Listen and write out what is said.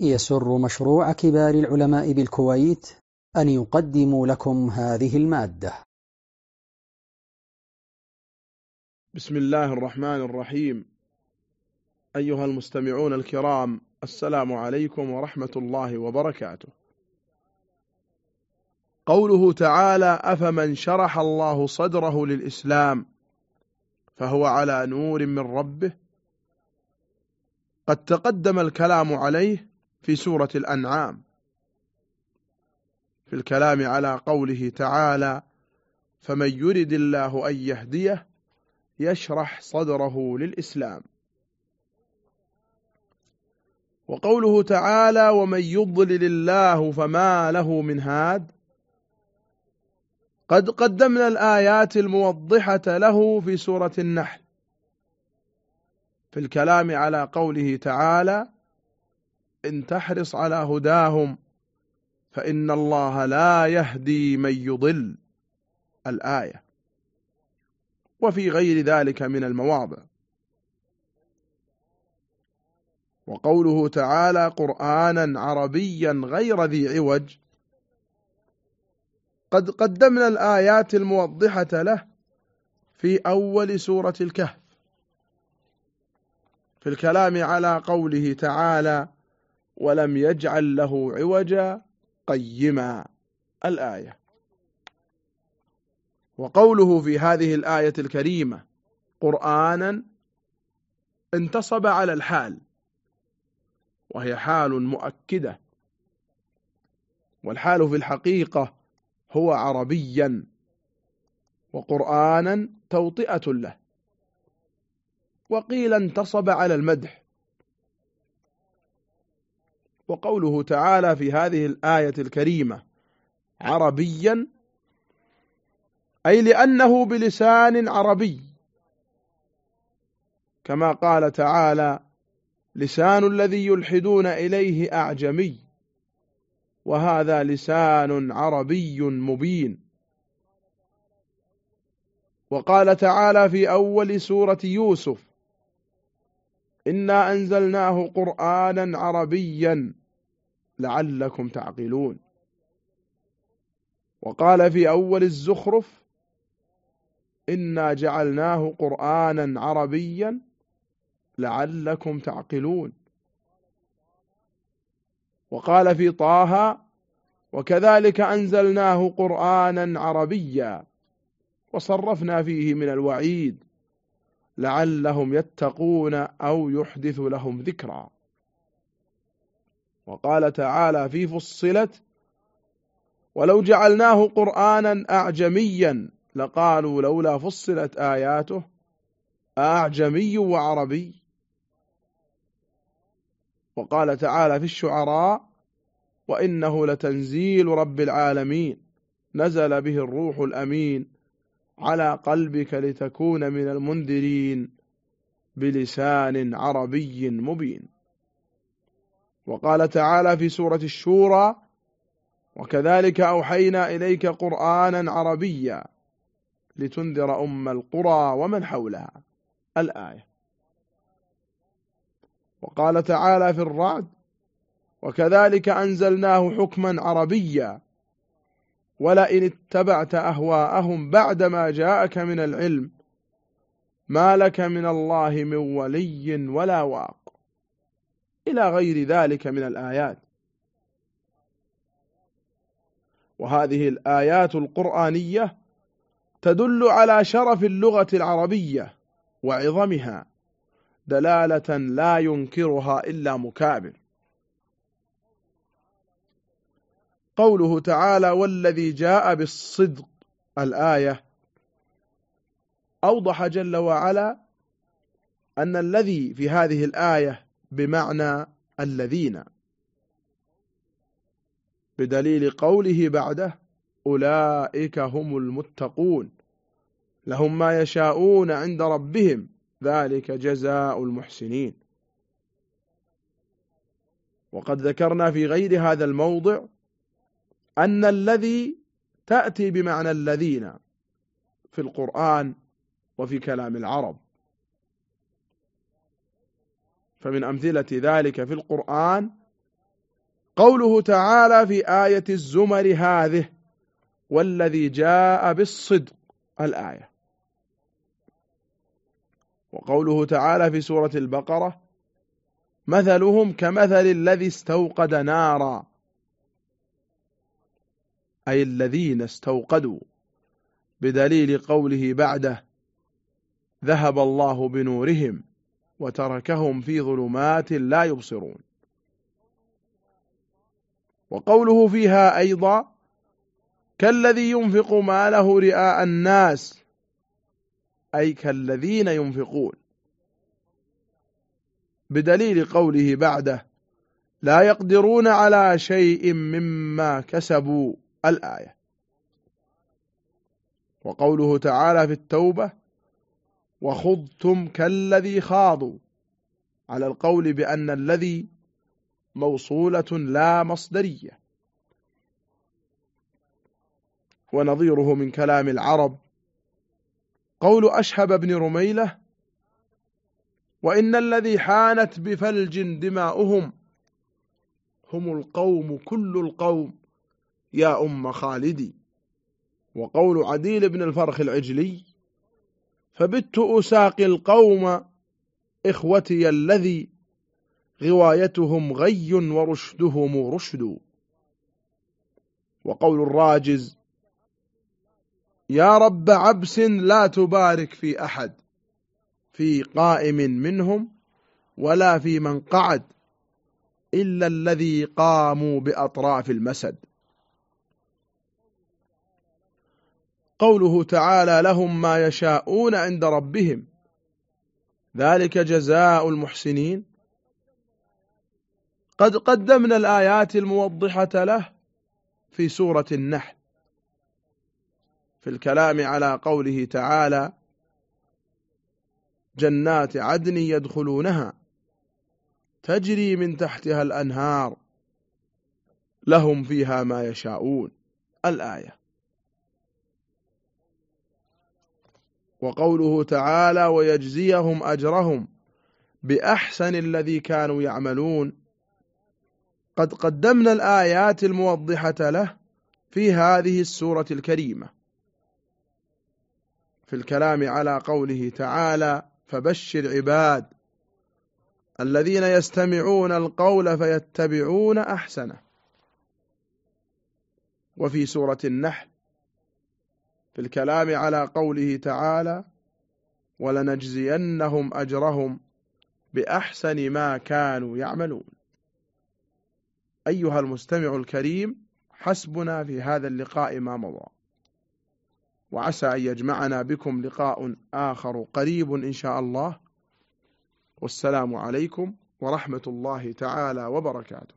يسر مشروع كبار العلماء بالكويت أن يقدم لكم هذه المادة. بسم الله الرحمن الرحيم. أيها المستمعون الكرام السلام عليكم ورحمة الله وبركاته. قوله تعالى أفمن شرح الله صدره للإسلام فهو على نور من ربه؟ قد تقدم الكلام عليه في سورة الأنعام في الكلام على قوله تعالى فمن يرد الله أن يهديه يشرح صدره للإسلام وقوله تعالى ومن يضلل الله فما له من هاد قد قدمنا الآيات الموضحة له في سورة النحل في الكلام على قوله تعالى إن تحرص على هداهم فإن الله لا يهدي من يضل. الآية. وفي غير ذلك من المواضع. وقوله تعالى قرآنا عربيا غير ذي عوج. قد قدمنا الآيات الموضحة له في أول سورة الكهف. في الكلام على قوله تعالى ولم يجعل له عوجا قيما. الآية. وقوله في هذه الآية الكريمة قرآنا انتصب على الحال. وهي حال مؤكدة. والحال في الحقيقة هو عربيا. وقرآنا توطئة له. وقيل انتصب على المدح. وقوله تعالى في هذه الآية الكريمة عربيا أي لأنه بلسان عربي. كما قال تعالى لسان الذي يلحدون إليه أعجمي وهذا لسان عربي مبين. وقال تعالى في أول سورة يوسف إنا أنزلناه قرآنا عربيا لعلكم تعقلون. وقال في أول الزخرف إنا جعلناه قرآنا عربيا لعلكم تعقلون. وقال في طه وكذلك أنزلناه قرآنا عربيا وصرفنا فيه من الوعيد. لعلهم يتقون أو يحدث لهم ذكرا. وقال تعالى في فصلت ولو جعلناه قرآنا أعجميا لقالوا لولا فصلت آياته أعجمي وعربي. وقال تعالى في الشعراء وإنه لتنزيل رب العالمين نزل به الروح الأمين على قلبك لتكون من المنذرين بلسان عربي مبين. وقال تعالى في سورة الشورى وكذلك أوحينا إليك قرآنا عربيا لتنذر أم القرى ومن حولها. الآية. وقال تعالى في الرعد وكذلك أنزلناه حكما عربيا ولئن اتبعت أهواءهم بعدما جاءك من العلم ما لك من الله من ولي ولا واق. إلى غير ذلك من الآيات. وهذه الآيات القرآنية تدل على شرف اللغة العربية وعظمها دلالة لا ينكرها إلا مكابر. قوله تعالى والذي جاء بالصدق الآية. أوضح جل وعلا أن الذي في هذه الآية بمعنى الذين. بدليل قوله بعده أولئك هم المتقون لهم ما يشاءون عند ربهم ذلك جزاء المحسنين. وقد ذكرنا في غير هذا الموضع أن الذي تأتي بمعنى الذين في القرآن وفي كلام العرب. فمن أمثلة ذلك في القرآن قوله تعالى في آية الزمر هذه والذي جاء بالصدق الآية. وقوله تعالى في سورة البقرة مثلهم كمثل الذي استوقد نارا. أي الذين استوقدوا بدليل قوله بعده ذهب الله بنورهم وتركهم في ظلمات لا يبصرون. وقوله فيها أيضا كالذي ينفق ماله رئاء الناس أي كالذين ينفقون. بدليل قوله بعده لا يقدرون على شيء مما كسبوا. الآية. وقوله تعالى في التوبة وخضتم كالذي خاضوا على القول بأن الذي موصولة لا مصدرية. ونظيره من كلام العرب قول أشهب بن رميلة وإن الذي حانت بفلج دماؤهم هم القوم كل القوم. يا أم خالدي وقول عديل بن الفرخ العجلي فبت أساقي القوم إخوتي الذي غوايتهم غي ورشدهم رشد. وقول الراجز يا رب عبس لا تبارك في أحد في قائم منهم ولا في من قعد إلا الذي قاموا بأطراف المسد. قوله تعالى لهم ما يشاءون عند ربهم. ذلك جزاء المحسنين. قد قدمنا الآيات الموضحة له في سورة النحل. في الكلام على قوله تعالى جنات عدن يدخلونها تجري من تحتها الأنهار لهم فيها ما يشاءون. الآية. وقوله تعالى ويجزيهم أجرهم بأحسن الذي كانوا يعملون. قد قدمنا الآيات الموضحة له في هذه السورة الكريمة في الكلام على قوله تعالى فبشر عباد الذين يستمعون القول فيتبعون أحسنه. وفي سورة النحل في الكلام على قوله تعالى ولنجزينهم أجرهم بأحسن ما كانوا يعملون أيها المستمع الكريم حسبنا في هذا اللقاء ما مضى. وعسى أن يجمعنا بكم لقاء آخر قريب إن شاء الله. والسلام عليكم ورحمة الله تعالى وبركاته.